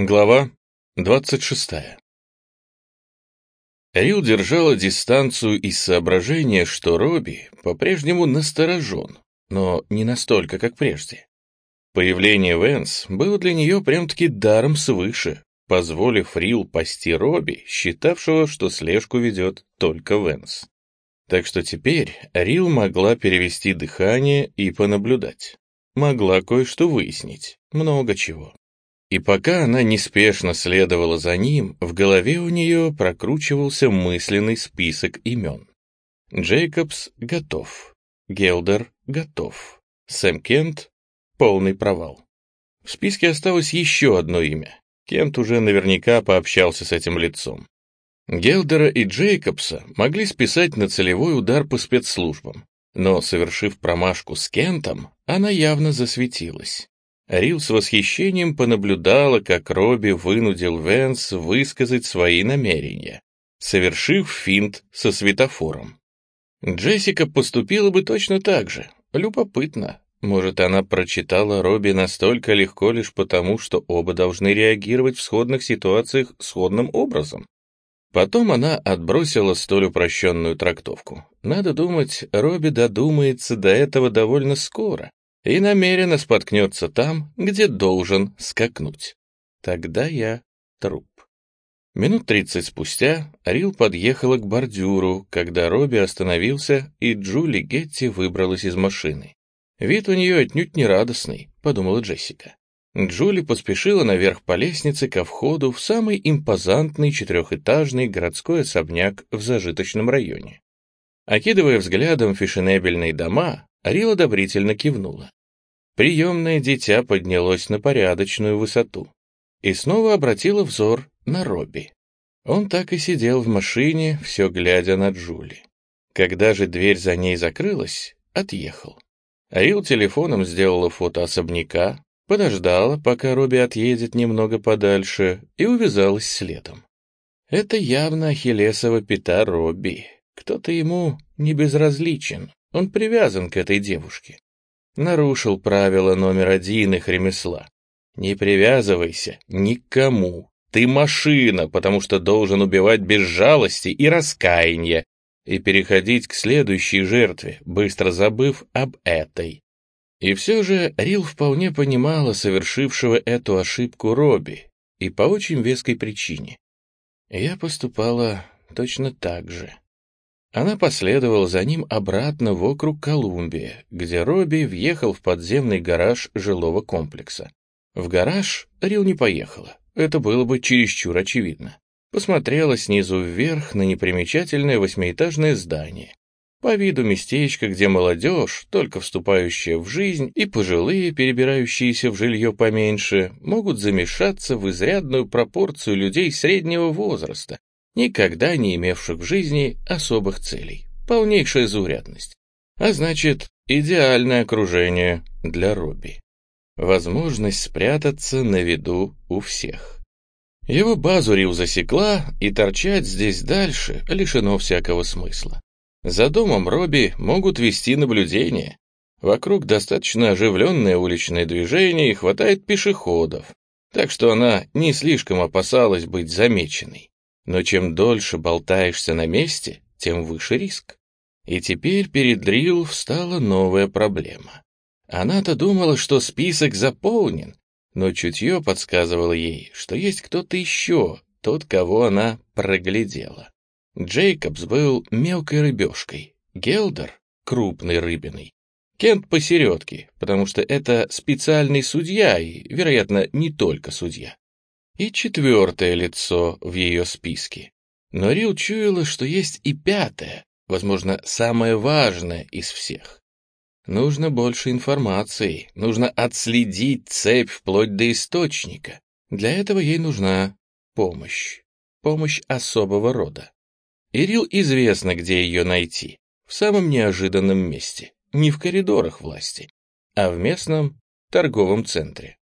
Глава 26. Рил держала дистанцию из соображения, что Робби по-прежнему насторожен, но не настолько, как прежде. Появление Венс было для нее прям-таки даром свыше, позволив Рил пасти Робби, считавшего, что слежку ведет только Венс. Так что теперь Рил могла перевести дыхание и понаблюдать. Могла кое-что выяснить, много чего. И пока она неспешно следовала за ним, в голове у нее прокручивался мысленный список имен. Джейкобс готов. Гелдер готов. Сэм Кент — полный провал. В списке осталось еще одно имя. Кент уже наверняка пообщался с этим лицом. Гелдера и Джейкобса могли списать на целевой удар по спецслужбам, но, совершив промашку с Кентом, она явно засветилась. Рил с восхищением понаблюдала, как Робби вынудил Венс высказать свои намерения, совершив финт со светофором. Джессика поступила бы точно так же. Любопытно. Может, она прочитала Робби настолько легко лишь потому, что оба должны реагировать в сходных ситуациях сходным образом? Потом она отбросила столь упрощенную трактовку. Надо думать, Робби додумается до этого довольно скоро, и намеренно споткнется там, где должен скакнуть. Тогда я труп. Минут тридцать спустя Рил подъехала к бордюру, когда Робби остановился, и Джули Гетти выбралась из машины. Вид у нее отнюдь не радостный, подумала Джессика. Джули поспешила наверх по лестнице ко входу в самый импозантный четырехэтажный городской особняк в зажиточном районе. Окидывая взглядом фешенебельные дома, Рил одобрительно кивнула. Приемное дитя поднялось на порядочную высоту и снова обратила взор на Робби. Он так и сидел в машине, все глядя на Джули. Когда же дверь за ней закрылась, отъехал. Рил телефоном сделала фото особняка, подождала, пока Робби отъедет немного подальше, и увязалась следом. Это явно Ахиллесова пята Робби. Кто-то ему не безразличен, он привязан к этой девушке. Нарушил правило номер один их ремесла. Не привязывайся никому. Ты машина, потому что должен убивать без жалости и раскаяния и переходить к следующей жертве, быстро забыв об этой. И все же Рил вполне понимала совершившего эту ошибку Робби, и по очень веской причине. Я поступала точно так же. Она последовала за ним обратно в округ Колумбия, где Робби въехал в подземный гараж жилого комплекса. В гараж Рил не поехала, это было бы чересчур очевидно. Посмотрела снизу вверх на непримечательное восьмиэтажное здание. По виду местечко, где молодежь, только вступающая в жизнь, и пожилые, перебирающиеся в жилье поменьше, могут замешаться в изрядную пропорцию людей среднего возраста, никогда не имевших в жизни особых целей. Полнейшая заурядность. А значит, идеальное окружение для Робби. Возможность спрятаться на виду у всех. Его базу Рил засекла, и торчать здесь дальше лишено всякого смысла. За домом Робби могут вести наблюдение. Вокруг достаточно оживленное уличное движение и хватает пешеходов, так что она не слишком опасалась быть замеченной. Но чем дольше болтаешься на месте, тем выше риск. И теперь перед Дрил встала новая проблема. Она-то думала, что список заполнен, но чутье подсказывало ей, что есть кто-то еще, тот, кого она проглядела. Джейкобс был мелкой рыбешкой, Гелдер — крупной рыбиной. Кент посередке, потому что это специальный судья и, вероятно, не только судья и четвертое лицо в ее списке. Но Рил чуяла, что есть и пятое, возможно, самое важное из всех. Нужно больше информации, нужно отследить цепь вплоть до источника. Для этого ей нужна помощь, помощь особого рода. Ирил известно, где ее найти, в самом неожиданном месте, не в коридорах власти, а в местном торговом центре.